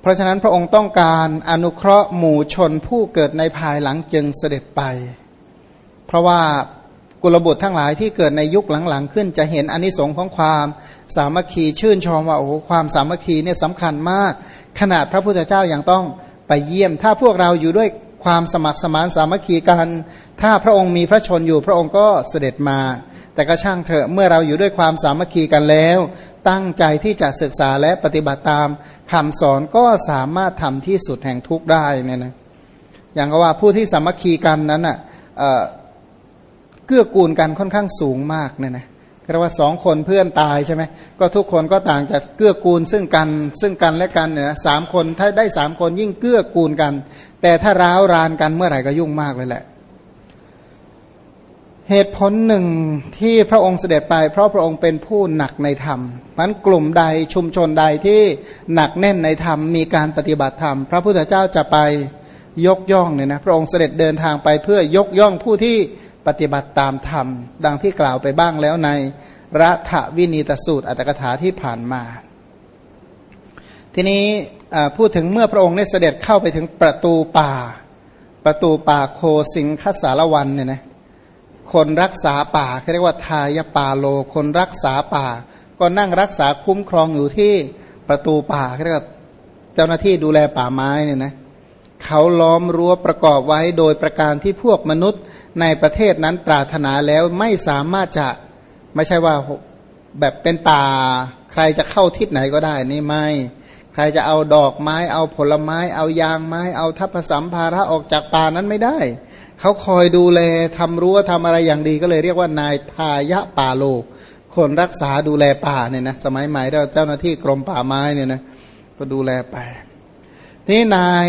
เพราะฉะนั้นพระองค์ต้องการอนุเคราะห์หมู่ชนผู้เกิดในภายหลังจึงเสด็จไป เพราะว่ากุลบุตรทั้งหลายที่เกิดในยุคหลังๆ ขึ้นจะเห็นอนิสงค์ของความสามัคคีชื่นชมว่าโอ้ความสามัคคีเนี่ยสำคัญมาก ขนาดพระพุทธเจ้ายัางต้องไปเยี่ยม ถ้าพวกเราอยู่ด้วยความสมัครสมานสามัคคีกัน ถ้าพระองค์มีพระชนอยู่พระองค์ก็เสด็จมา แต่ก็ช่างเถอะเมื่อเราอยู่ด้วยความสามัคคีกันแล้วตั้งใจที่จะศึกษาและปฏิบัติตามคำสอนก็สามารถทำที่สุดแห่งทุกข์ได้เนี่ยนะอย่างก็ว่าผู้ที่สามัคคีกันนั้นอะเกื้อกูลกันค่อนข้างสูงมากเนี่ยนะเรียกว่าสองคนเพื่อนตายใช่ไหมก็ทุกคนก็ต่างจะเกื้อกูลซึ่งกันซึ่งกันและกันเนี่ยสามคนถ้าได้สามคนยิ่งเกื้อกูลกัน แต่ถ้าร้าวรานกันเมื่อไหร่ก็ยุ่งมากเลยแหละ เหตุผลหนึ่งที่พระองค์เสด็จไป เพราะพระองค์เป็นผู้หนักในธรรมมันกลุ่มใดชุมชนใดที่หนักแน่นในธรรมมีการปฏิบัติธรรม พระพุทธเจ้าจะไปยกย่องเนี่ยนะพระองค์เสด็จเดินทางไปเพื่อยกย่องผู้ที่ปฏิบัติตามธรรม ดังที่กล่าวไปบ้างแล้วในรัฐวินีตสูตรอัตถกถาที่ผ่านมา ทีนี้พูดถึงเมื่อพระองค์ได้เสด็จเข้าไปถึงประตูป่า ประตูป่าโคสิงคสารวันเนี่ยนะ คนรักษาป่าเขาเรียกว่าทายป่าโล คนรักษาป่า ก็นั่งรักษาคุ้มครองอยู่ที่ประตูป่าเขาเรียกว่าเจ้าหน้าที่ดูแลป่าไม้เนี่ยนะเขาล้อมรั้วประกอบไว้โดยประการที่พวกมนุษย์ในประเทศนั้นปรารถนาแล้วไม่สามารถจะไม่ใช่ว่าแบบเป็นป่า ใครจะเข้าทิศไหนก็ได้นี่ไม่ ใครจะเอาดอกไม้ เอาผลไม้ เอายางไม้ เอาทัพสัมภาระออกจากป่านั้นไม่ได้ เขาคอยดูแลทำรั้วทำอะไรอย่างดีก็เลยเรียกว่านายทายะป่าโลกคนรักษาดูแลป่าเนี่ยนะสมัยใหม่เราเจ้าหน้าที่กรมป่าไม้เนี่ยนะก็ดูแลไปนี่นาย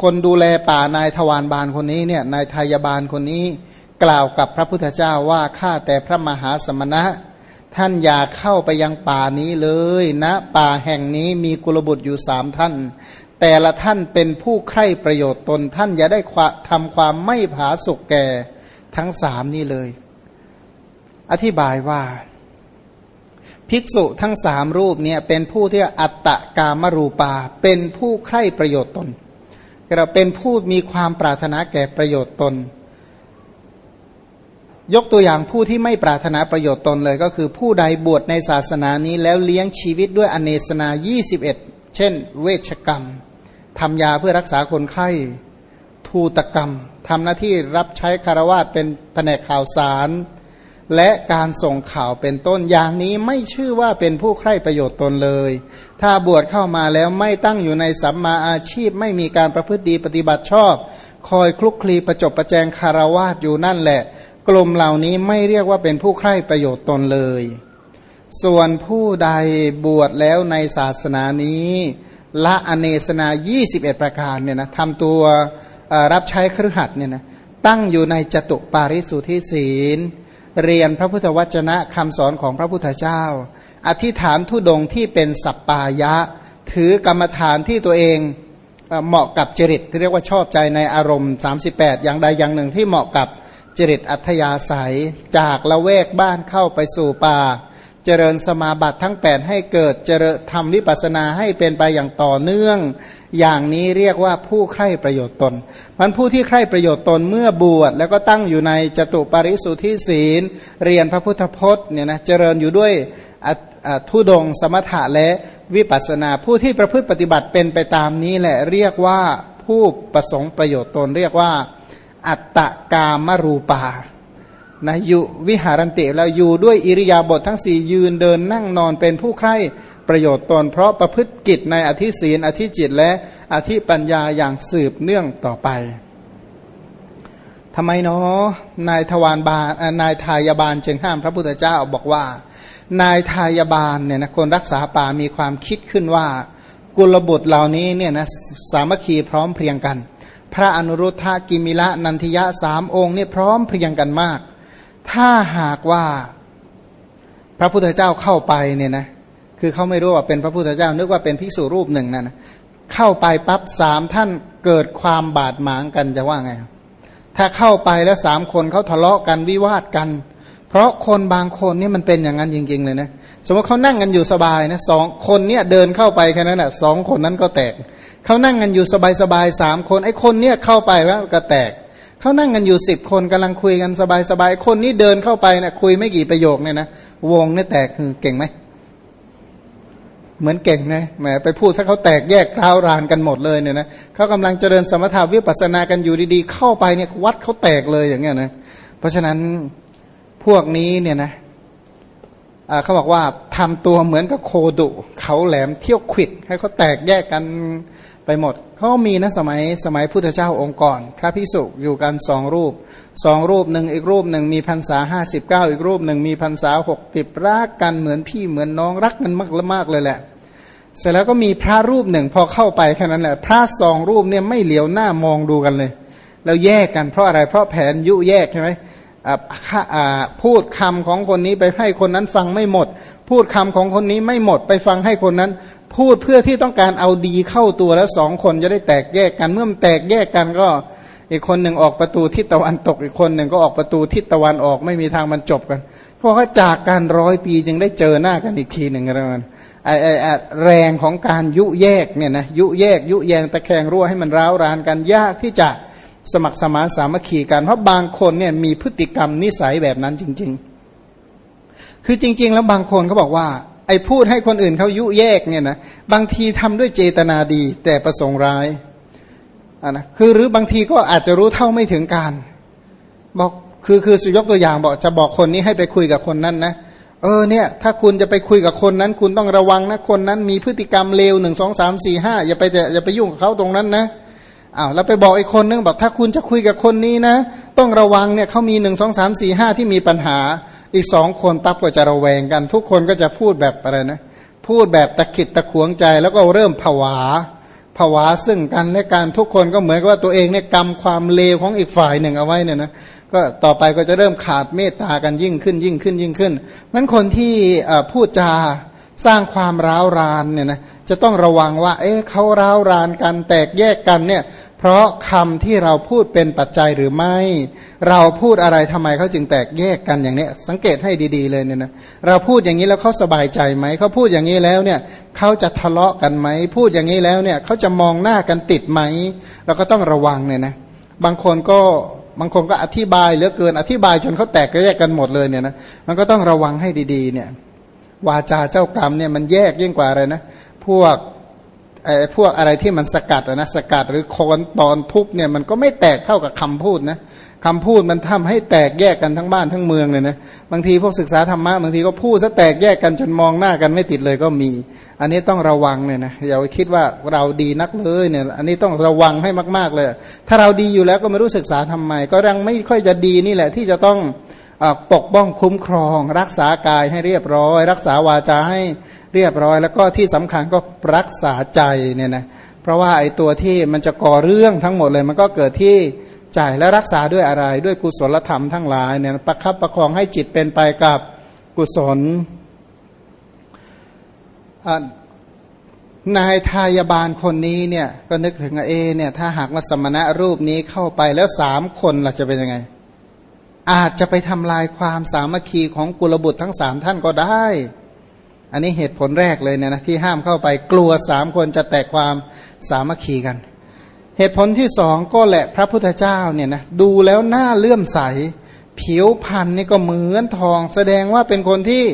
คนดูแลป่านายทวารบาลคนนี้เนี่ยนายทายบาลคนนี้กล่าวกับพระพุทธเจ้าว่าข้าแต่พระมหาสมณะ ท่านอย่าเข้าไปยังป่านี้เลยนะ ป่าแห่งนี้มีกุลบุตรอยู่สามท่าน แต่ละท่านเป็นผู้ใคร่ประโยชน์ตนท่านอย่าได้ทำความไม่ผาสุกแก่ทั้งสามนี้เลย อธิบายว่า ภิกษุทั้งสามรูปเนี่ยเป็นผู้ที่อัตตะกามรูปา เป็นผู้ใคร่ประโยชน์ตนเราเป็นผู้มีความปรารถนาแก่ประโยชน์ตน ยกตัวอย่างผู้ที่ไม่ปรารถนาประโยชน์ตนเลย ก็คือผู้ใดบวชในศาสนานี้แล้วเลี้ยงชีวิตด้วยอเนสนา21เเช่น เวชกรรมทำยาเพื่อรักษาคนไข้ ทูตกรรมทำหน้าที่รับใช้คารวาสเป็นแผนกข่าวสาร และการส่งข่าวเป็นต้นอย่างนี้ไม่ชื่อว่าเป็นผู้ใคร่ประโยชน์ตนเลย ถ้าบวชเข้ามาแล้วไม่ตั้งอยู่ในสัมมาอาชีพ ไม่มีการประพฤติดีปฏิบัติชอบ คอยคลุกคลีประจบประแจงคารวาสอยู่นั่นแหละ กลุ่มเหล่านี้ไม่เรียกว่าเป็นผู้ใคร่ประโยชน์ตนเลย ส่วนผู้ใดบวชแล้วในศาสนานี้ ละอเนสนา 21 ประการเนี่ยนะทำตัวรับใช้ครือขัดเนี่ยนะตั้งอยู่ในจตุปาริสุทธิศีล เรียนพระพุทธวจนะคำสอนของพระพุทธเจ้า อธิษฐานทุดงที่เป็นสัปปายะ ถือกรรมฐานที่ตัวเองเหมาะกับจริตที่เรียกว่าชอบใจในอารมณ์ 38 อย่างใดอย่างหนึ่งที่เหมาะกับจริตอัธยาศัย จากละเวกบ้านเข้าไปสู่ป่า เจริญสมาบัติทั้ง 8 ให้เกิดเจริญทำวิปัสนาให้เป็นไปอย่างต่อเนื่อง อย่างนี้เรียกว่าผู้ใคร่ประโยชน์ตน มันผู้ที่ใคร่ประโยชน์ตนเมื่อบวชแล้วก็ตั้งอยู่ในจตุปาริสุทธิศีล เรียนพระพุทธพจน์เนี่ยนะเจริญอยู่ด้วยทุดงสมถะและวิปัสนา ผู้ที่ประพฤติปฏิบัติเป็นไปตามนี้แหละเรียกว่าผู้ประสงค์ประโยชน์ตนเรียกว่า อัตตกามรูปา นะอยู่วิหารันติแล้วอยู่ด้วยอิริยาบถททั้งสี่ยืนเดินนั่งนอนเป็นผู้ใคร่ประโยชน์ตนเพราะประพฤติกิจในอธิศีลอธิจิตและอธิปัญญาอย่างสืบเนื่องต่อไปทำไมเนาะนายทวารบาลนายทายบาลจึงห้ามพระพุทธเจ้าบอกว่า นายทายบาลเนี่ยนะคนรักษาป่ามีความคิดขึ้นว่ากุลบุตรเหล่านี้เนี่ยนะสามัคคีพร้อมเพรียงกัน พระอนุรุทธกิมิละนันทิยะสามองค์เนี่ยพร้อมเพรียงกันมาก ถ้าหากว่าพระพุทธเจ้าเข้าไปเนี่ยนะคือเขาไม่รู้ว่าเป็นพระพุทธเจ้านึกว่าเป็นภิกษุรูปหนึ่งนั่นนะเข้าไปปั๊บสามท่านเกิดความบาดหมางกันจะว่าไง ถ้าเข้าไปแล้วสามคนเขาทะเลาะกันวิวาทกัน เพราะคนบางคนนี่มันเป็นอย่างนั้นจริง ๆ เลยนะสมมติเขานั่งกันอยู่สบายนะสองคนเนี่ยเดินเข้าไปแค่นั้นแหะสองคนนั้นก็แตกเขานั่งกันอยู่สบายๆสามคนไอ้คนเนี่ยเข้าไปแล้วก็แตก เขานั่งกันอยู่สิบคนกำลังคุยกันสบายๆคนนี้เดินเข้าไปนะคุยไม่กี่ประโยคเนี่ยนะวงเนี่ยแตกคือเก่งไหมเหมือนเก่งนะแหมไปพูดถ้าเขาแตกแยกคราวรานกันหมดเลยเนี่ยนะเขากำลังเจริญสมถาวิปัสสนากันอยู่ดีๆ เข้าไปเนี่ยวัดเขาแตกเลยอย่างเงี้ยนะเพราะฉะนั้นพวกนี้เนี่ยนะเขาบอกว่าทำตัวเหมือนกับโคดุเขาแหลมเที่ยวขิดให้เขาแตกแยกกัน ไปหมดเขามีนะสมัยสมัยพุทธเจ้าองค์ก่อน พระพิสุอยู่กันสองรูปสองรูปหนึ่งอีกรูปหนึ่งมีพรรษาห้าสิบเก้าอีกรูปหนึ่งมีพรรษาหกติบรักกันเหมือนพี่เหมือนน้องรักกันมากละมากเลยแหละ เสร็จแล้วก็มีพระรูปหนึ่งพอเข้าไปแค่นั้นแหละ พระสองรูปเนี่ยไม่เหลียวหน้ามองดูกันเลย แล้วแยกกันเพราะอะไรเพราะแผนยุแยกใช่ไหมพูดคำของคนนี้ไปให้คนนั้นฟังไม่หมด พูดคำของคนนี้ไม่หมดไปฟังให้คนนั้น พูดเพื่อที่ต้องการเอาดีเข้าตัวแล้วสองคนจะได้แตกแยกกัน เมื่อมันแตกแยกกันก็อีกคนหนึ่งออกประตูทิศตะวันตกอีกคนหนึ่งก็ออกประตูทิศตะวันออกไม่มีทางมันจบกัน เพราะว่าจากการร้อยปีจึงได้เจอหน้ากันอีกทีหนึ่งอะไรมันไอไอแรงของการยุแยกเนี่ยนะยุแยกยุแยงตะแคงรั่วให้มันร้าวรานกันยากที่จะสมัครสมานสามัคคีกัน เพราะบางคนเนี่ยมีพฤติกรรมนิสัยแบบนั้นจริง ๆ คือจริง ๆ แล้วบางคนเขาบอกว่า ไอ้พูดให้คนอื่นเขายุแยกเนี่ยนะบางทีทำด้วยเจตนาดี แต่ประสงค์ร้ายอ่านะคือหรือบางทีก็อาจจะรู้เท่าไม่ถึงการ บอกคือคือสุยกตัวอย่างบอกจะบอกคนนี้ให้ไปคุยกับคนนั้นนะเออเนี่ย ถ้าคุณจะไปคุยกับคนนั้น คุณต้องระวังนะคนนั้น มีพฤติกรรมเลวหนึ่งสองสามสี่ห้าอย่าไปอย่าไปยุ่งกับเขาตรงนั้นนะอ้าวแล้วไปบอกไอีกคนนึงบอกถ้าคุณจะคุยกับคนนี้นะ ต้องระวังเนี่ยเขามีหนึ่งสองสามสี่ห้าที่มีปัญหา อีกสองคนปั๊บก็จะระแวงกัน ทุกคนก็จะพูดแบบอะไรนะ พูดแบบตะขิดตะขวงใจแล้วก็เริ่มผวาผวาซึ่งกันและการทุกคนก็เหมือนกับว่าตัวเองเนี่ยกรรมความเลวของอีกฝ่ายหนึ่งเอาไว้เนี่ยนะก็ต่อไปก็จะเริ่มขาดเมตตากันยิ่งขึ้นยิ่งขึ้นยิ่งขึ้นมันคนที่พูดจาสร้างความร้าวรานเนี่ยนะจะต้องระวังว่า เอ๊ะเขาร้าวรานกันแตกแยกกันเนี่ย เพราะคำที่เราพูดเป็นปัจจัยหรือไม่ เราพูดอะไรทำไมเขาจึงแตกแยกกันอย่างนี้สังเกตให้ดีๆเลยเนี่ยนะเราพูดอย่างนี้แล้วเขาสบายใจไหมเขาพูดอย่างนี้แล้วเนี่ยเขาจะทะเลาะกันไหมพูดอย่างนี้แล้วเนี่ยเขาจะมองหน้ากันติดไหมเราก็ต้องระวังเนี่ยนะบางคนก็บางคนก็อธิบายเหลือเกินอธิบายจนเขาแตกแยกกันหมดเลยเนี่ยนะมันก็ต้องระวังให้ดีๆเนี่ยวาจาเจ้ากรรมเนี่ยมันแยกยิ่งกว่าอะไรนะพวก พวกอะไรที่มันสกัดนะสกัดหรือโคนตอนทุบเนี่ยมันก็ไม่แตกเท่ากับคำพูดนะคำพูดมันทำให้แตกแยกกันทั้งบ้านทั้งเมืองเลยนะบางทีพวกศึกษาธรรมะบางทีก็พูดซะแตกแยกกันจนมองหน้ากันไม่ติดเลยก็มี อันนี้ต้องระวังเนี่ยนะอย่าคิดว่าเราดีนักเลยเนี่ย อันนี้ต้องระวังให้มาก ๆเลย ถ้าเราดีอยู่แล้วก็ไม่รู้ศึกษาทำไม ก็ยังไม่ค่อยจะดีนี่แหละที่จะต้อง ปกป้องคุ้มครอง รักษากายให้เรียบร้อย รักษาวาจาให้เรียบร้อย แล้วก็ที่สำคัญก็รักษาใจเนี่ยนะเพราะว่าไอ้ตัวที่มันจะก่อเรื่องทั้งหมดเลยมันก็เกิดที่ใจและรักษาด้วยอะไร ด้วยกุศลธรรมทั้งหลายเนี่ยประคับประคองให้จิตเป็นไปกับกุศลนายทายาบาลคนนี้เนี่ยก็นึกถึงเอเนี่ยถ้าหากว่าสมณะรูปนี้เข้าไปแล้วสามคนล่ะจะเป็นยังไง อาจจะไปทำลายความสามัคคีของกุลบุตรทั้งสามท่านก็ได้ อันนี้เหตุผลแรกเลยเนี่ยนะที่ห้ามเข้าไปกลัวสามคนจะแตกความสามัคคีกัน เหตุผลที่สองก็แหละพระพุทธเจ้าเนี่ยนะดูแล้วหน้าเลื่อมใส ผิวพันนี่ก็เหมือนทอง แสดงว่าเป็นคนที่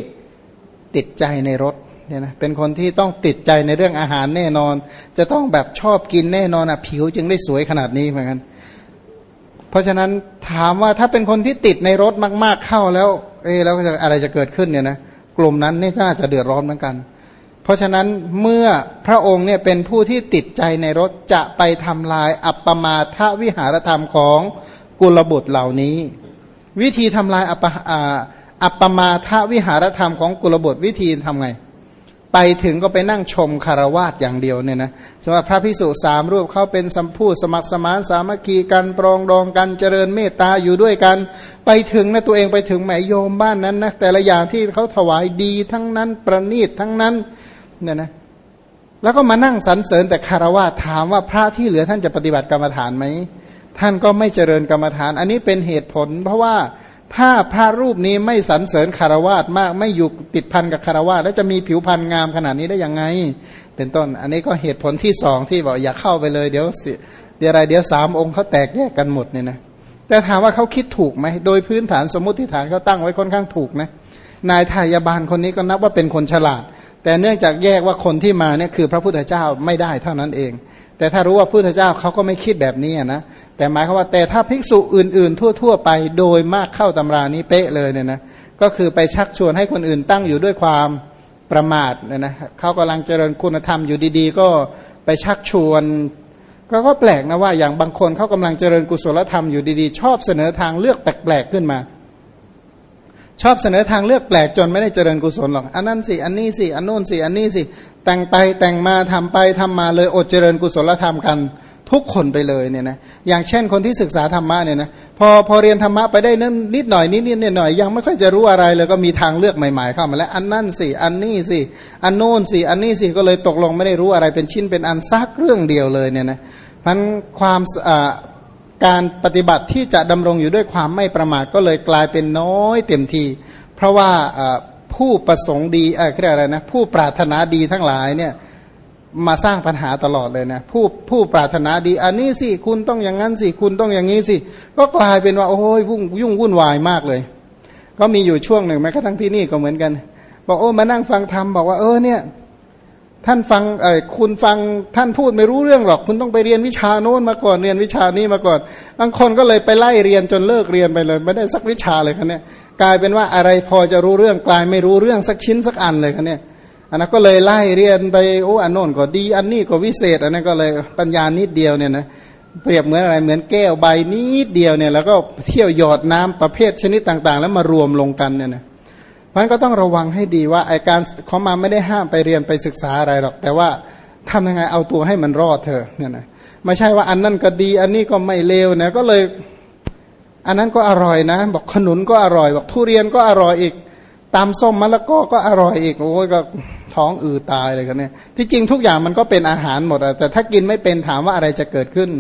ติดใจในรสเนี่ยนะเป็นคนที่ต้องติดใจในเรื่องอาหารแน่นอน จะต้องแบบชอบกินแน่นอนอะผิวจึงได้สวยขนาดนี้เหมือนกัน เพราะฉะนั้นถามว่าถ้าเป็นคนที่ติดในรถมาก ๆเข้าแล้ว เออแล้วจะอะไรจะเกิดขึ้นเนี่ยนะกลุ่มนั้นนี่น่าจะเดือดร้อนเหมือนกัน เพราะฉะนั้นเมื่อพระองค์เนี่ยเป็นผู้ที่ติดใจในรถจะไปทำลายอัปปมาทวิหารธรรมของกุลบุตรเหล่านี้ วิธีทำลายอัปอัปปมาทวิหารธรรมของกุลบุตรวิธีทำไง ไปถึงก็ไปนั่งชมคารวาสอย่างเดียวเนี่ยนะสำหรับพระพิสุสามรูปเขาเป็นสัมพูสมัครสมานสามัคคีกันปรองดองกันเจริญเมตตาอยู่ด้วยกัน ไปถึงนะตัวเองไปถึงแหมโยมบ้านนั้นนะแต่ละอย่างที่เขาถวายดีทั้งนั้นประณีตทั้งนั้นเนี่ยนะแล้วก็มานั่งสรรเสริญแต่คารวะถามว่าพระที่เหลือท่านจะปฏิบัติกรรมฐานไหมท่านก็ไม่เจริญกรรมฐาน อันนี้เป็นเหตุผล เพราะว่า ถ้าพระรูปนี้ไม่สรรเสริญคารวาสมาก ไม่อยู่ติดพันกับคารวาสแล้วจะมีผิวพรรณงามขนาดนี้ได้ยังไง เป็นต้น อันนี้ก็เหตุผลที่สองที่บอกอย่าเข้าไปเลยเดี๋ยวเดี๋ยวอะไรเดี๋ยวสามองค์เขาแตกแยกกันหมดเนี่ยนะแต่ถามว่าเขาคิดถูกไหมโดยพื้นฐานสมมติฐานเขาตั้งไว้ค่อนข้างถูกนะนายทายาบาลคนนี้ก็นับว่าเป็นคนฉลาด แต่เนื่องจากแยกว่าคนที่มาเนี่ยคือพระพุทธเจ้าไม่ได้เท่านั้นเอง แต่ถ้ารู้ว่าพุทธเจ้าเขาก็ไม่คิดแบบนี้นะแต่หมายความว่าแต่ถ้าภิกษุอื่น ๆ ทั่ว ๆ ไปโดยมากเข้าตำรานี้เป๊ะเลยเนี่ยนะก็คือไปชักชวนให้คนอื่นตั้งอยู่ด้วยความประมาทเนี่ยนะเขากำลังเจริญคุณธรรมอยู่ดีๆ ก็ไปชักชวนก็ก็แปลกนะว่าอย่างบางคนเขากำลังเจริญกุศลธรรมอยู่ดีๆ ชอบเสนอทางเลือกแปลกๆขึ้นมา ชอบเสนอทางเลือกแปลกจนไม่ได้เจริญกุศลหรอกอันนั้นสิ อันนี้สิ อันโน้นสิ อันนี้สิ แต่งไปแต่งมาทำไปทำมาเลยอดเจริญกุศลธรรมกันทุกคนไปเลยเนี่ยนะอย่างเช่นคนที่ศึกษาธรรมะเนี่ยนะพอพอเรียนธรรมะไปได้นิดนิดหน่อยนิดนิดหน่อยยังไม่ค่อยจะรู้อะไรเลยก็มีทางเลือกใหม่ๆเข้ามาแล้วอันนั่นสิ อันนี้สิ อันโน้นสิ อันนี้สิ ก็เลยตกลงไม่ได้รู้อะไรเป็นชิ้นเป็นอันซักเรื่องเดียวเลยเนี่ยนะมันความ การปฏิบัติที่จะดำรงอยู่ด้วยความไม่ประมาทก็เลยกลายเป็นน้อยเต็มที เพราะว่าผู้ประสงค์ดีอะไรเรียกอะไรนะผู้ปรารถนาดีทั้งหลายเนี่ยมาสร้างปัญหาตลอดเลยนะผู้ผู้ปรารถนาดีอันนี้สิคุณต้องอย่างนั้นสิคุณต้องอย่างนี้สิ ก็กลายเป็นว่าโอ้ยวุ่นยุ่งวุ่นวายมากเลย ก็มีอยู่ช่วงหนึ่งแม้กระทั่งที่นี่ก็เหมือนกัน บอกโอ้มานั่งฟังธรรมบอกว่าเออเนี่ย ท่านฟังเออคุณฟังท่านพูดไม่รู้เรื่องหรอก คุณต้องไปเรียนวิชาโน้นมาก่อนเรียนวิชานี้มาก่อนบางคนก็เลยไปไล่เรียนจนเลิกเรียนไปเลย ไม่ได้สักวิชาเลยคันนี้กลายเป็นว่าอะไรพอจะรู้เรื่องกลายไม่รู้เรื่องสักชิ้นสักอันเลยคันนี้อันนั้นก็เลยไล่เรียนไปโอ้อันโน้นก็ดี อันนี้ก็วิเศษ อันนั้นก็เลยปัญญานิดเดียวเนี่ยนะเปรียบเหมือนอะไรเหมือนแก้วใบนิดเดียวเนี่ยแล้วก็เที่ยวหยอดน้ำประเภทชนิดต่างๆ แล้วมารวมลงกันเนี่ยนะ มันก็ต้องระวังให้ดีว่าไอการเขามาไม่ได้ห้ามไปเรียนไปศึกษาอะไรหรอก แต่ว่าทำยังไงเอาตัวให้มันรอดเถอเนี่ยนะไม่ใช่ว่าอันนั้นก็ดี อันนี้ก็ไม่เลวนะก็เลย อันนั้นก็อร่อยนะ บอกขนุนก็อร่อย บอกทุเรียนก็อร่อยอีกตามส้มมะละกอก็อร่อยอีกโอ้ยก็ท้องอืดตายเลยกันเนี่ยที่จริงทุกอย่างมันก็เป็นอาหารหมดอะแต่ถ้ากินไม่เป็นถามว่าอะไรจะเกิดขึ้น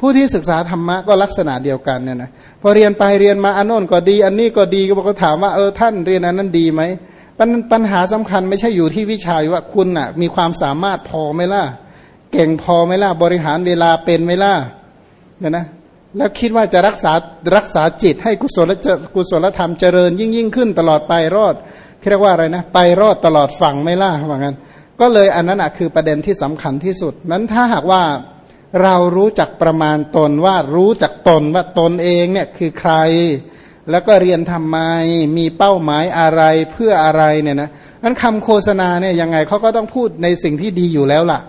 ผู้ที่ศึกษาธรรมะก็ลักษณะเดียวกันเนี่ยนะพอเรียนไปเรียนมาอันโน้นก็ดี อันนี้ก็ดีก็บอกก็ถามว่าเออท่านเรียนอันนั้นดีไหมปัญปัญหาสำคัญไม่ใช่อยู่ที่วิชาว่าคุณน่ะมีความสามารถพอไหมล่ะ เก่งพอไหมล่ะ บริหารเวลาเป็นไหมล่ะเนี่ยนะแล้วคิดว่าจะรักษารักษาจิตให้กุศลกุศลธรรมเจริญยิ่งยิ่งขึ้นตลอดไปรอดเรียกว่าอะไรนะ ไปรอดตลอดฝั่งไม่ล่ะว่างั้น ก็เลยอันนั้นคือประเด็นที่สำคัญที่สุดนั้นถ้าหากว่า เรารู้จักประมาณตนว่ารู้จักตนว่าตนเองเนี่ยคือใคร แล้วก็เรียนทำไมมีเป้าหมายอะไรเพื่ออะไรเนี่ยนะนั้นคำโฆษณาเนี่ยยังไงเขาก็ต้องพูดในสิ่งที่ดีอยู่แล้วล่ะ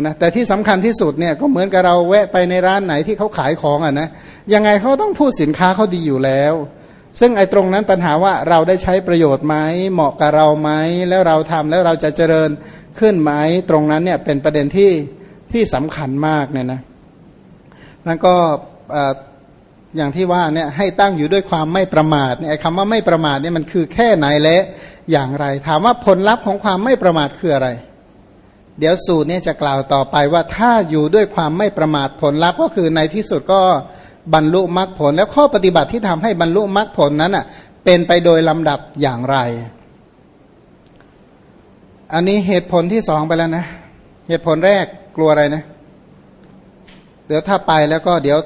นะแต่ที่สำคัญที่สุดเนี่ยก็เหมือนกับเราแวะไปในร้านไหนที่เขาขายของอะนะยังไงเขาต้องพูดสินค้าเขาดีอยู่แล้ว ซึ่งไอ้ตรงนั้นปัญหาว่าเราได้ใช้ประโยชน์ไหมเหมาะกับเราไหมแล้วเราทำแล้วเราจะเจริญขึ้นไหมตรงนั้นเนี่ยเป็นประเด็นที่ ที่สำคัญมากเนี่ยนะนั่นก็อย่างที่ว่าเนี่ยให้ตั้งอยู่ด้วยความไม่ประมาทเนี่ยคำว่าไม่ประมาทเนี่ยมันคือแค่ไหนและอย่างไร ถามว่าผลลัพธ์ของความไม่ประมาทคืออะไร เดี๋ยวสูตรเนี้จะกล่าวต่อไปว่าถ้าอยู่ด้วยความไม่ประมาทผลลัพธ์ก็คือในที่สุดก็บรรลุมรรคผล แล้วข้อปฏิบัติที่ทำให้บรรลุมรรคผลนั้นอะเป็นไปโดยลำดับอย่างไร อันนี้เหตุผลที่สองไปแล้วนะ เหตุผลแรก กลัวอะไรนะ เดี๋ยวถ้าไปแล้วก็เดี๋ยว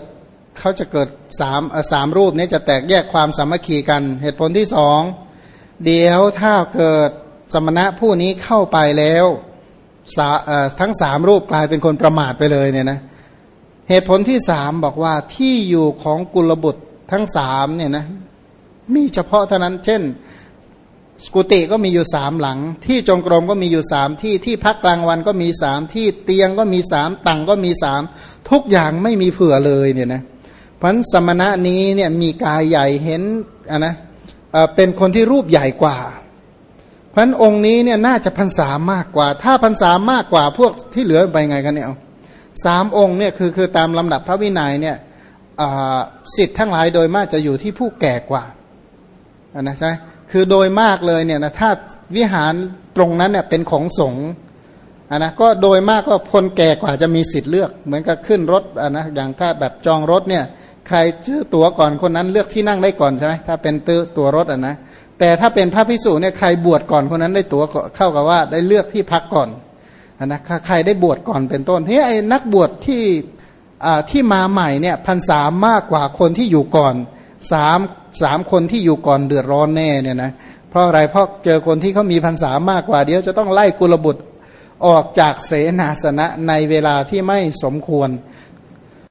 เขาจะเกิดสามสามรูปนี้จะแตกแยกความสามัคคีกัน เหตุผลที่สองเดี๋ยวถ้าเกิดสมณะผู้นี้เข้าไปแล้วทั้งสามรูปกลายเป็นคนประมาทไปเลยเนี่ยนะเหตุผลที่สามบอกว่าที่อยู่ของกุลบุตรทั้งสามเนี่ยนะมีเฉพาะเท่านั้น เช่น กุฏิก็มีอยู่สามหลัง ที่จงกรมก็มีอยู่สามที่ที่พักกลางวันก็มีสามที่เตียงก็มีสามตังก็มีสามทุกอย่างไม่มีเผื่อเลยเนี่ยนะพันสมณะนี้เนี่ยมีกายใหญ่เห็นอะนะเป็นคนที่รูปใหญ่กว่าพันองค์นี้เนี่ยน่าจะพรรษามากกว่า ถ้าพรรษามากกว่าพวกที่เหลือไปไงกันเนี่ยสามองค์เนี่ยคือคือตามลำดับพระวินัยเนี่ยสิทธิ์ทั้งหลายโดยมากจะอยู่ที่ผู้แก่กว่านะใช่ คือโดยมากเลยเนี่ยนะถ้าวิหารตรงนั้นเนี่ยเป็นของสงฆ์นะก็โดยมากก็คนแก่กว่าจะมีสิทธิ์เลือก เหมือนกับขึ้นรถนะอย่างถ้าแบบจองรถเนี่ยใครซื้อตั๋วก่อนคนนั้นเลือกที่นั่งได้ก่อนใช่ไหมถ้าเป็นตัวตัวรถอะนะแต่ถ้าเป็นพระพิสุเนี่ยใครบวชก่อนคนนั้นได้ตั๋วเข้ากับว่าได้เลือกที่พักก่อนนะใครได้บวชก่อนเป็นต้นเฮ้ยไอ้นักบวชที่ที่มาใหม่เนี่ยพันสามมากกว่าคนที่อยู่ก่อน สามสามคนที่อยู่ก่อนเดือดร้อนแน่เนี่ยนะเพราะอะไรเพราะเจอคนที่เขามีพรรษามากกว่าเดี๋ยวจะต้องไล่กุลบุตรออกจากเสนาสนะในเวลาที่ไม่สมควร